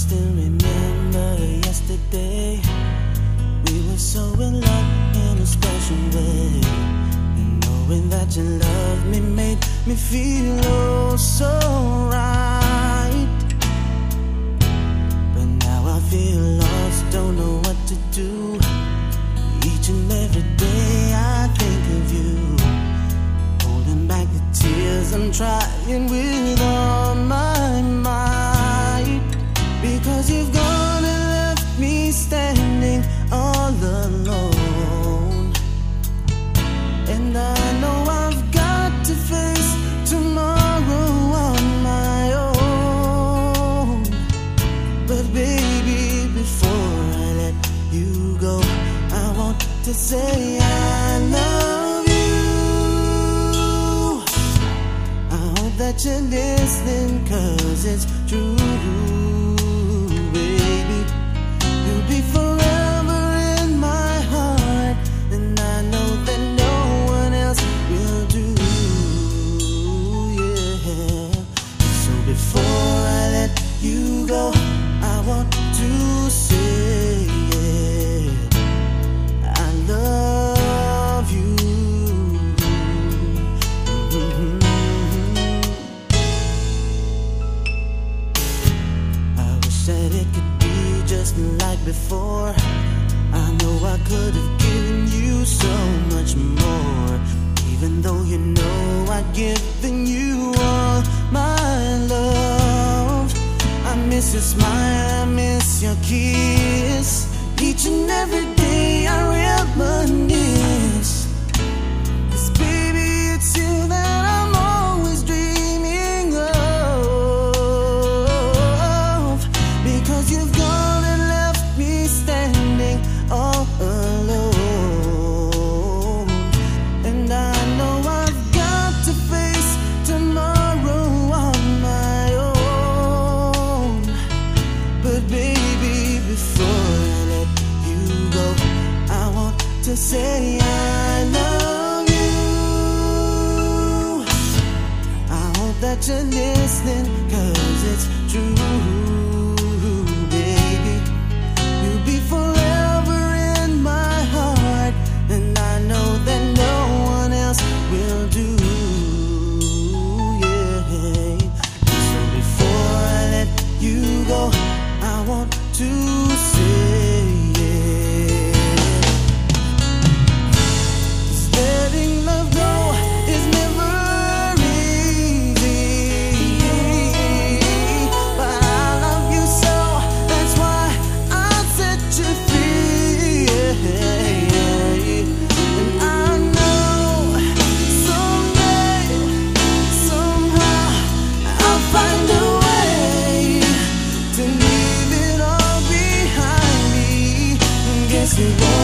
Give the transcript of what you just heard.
still remember yesterday. We were so in love in a special way. And knowing that you loved me made me feel oh so right. But now I feel lost, don't know what to do. Each and every day I think of you. Holding back the tears, I'm trying with all that you're listening, cause it's true, That it could be just like before. I know I could have given you so much more. Even though you know I'd given you all my love. I miss your smile, I miss your kiss. Listening, cause it's true. you want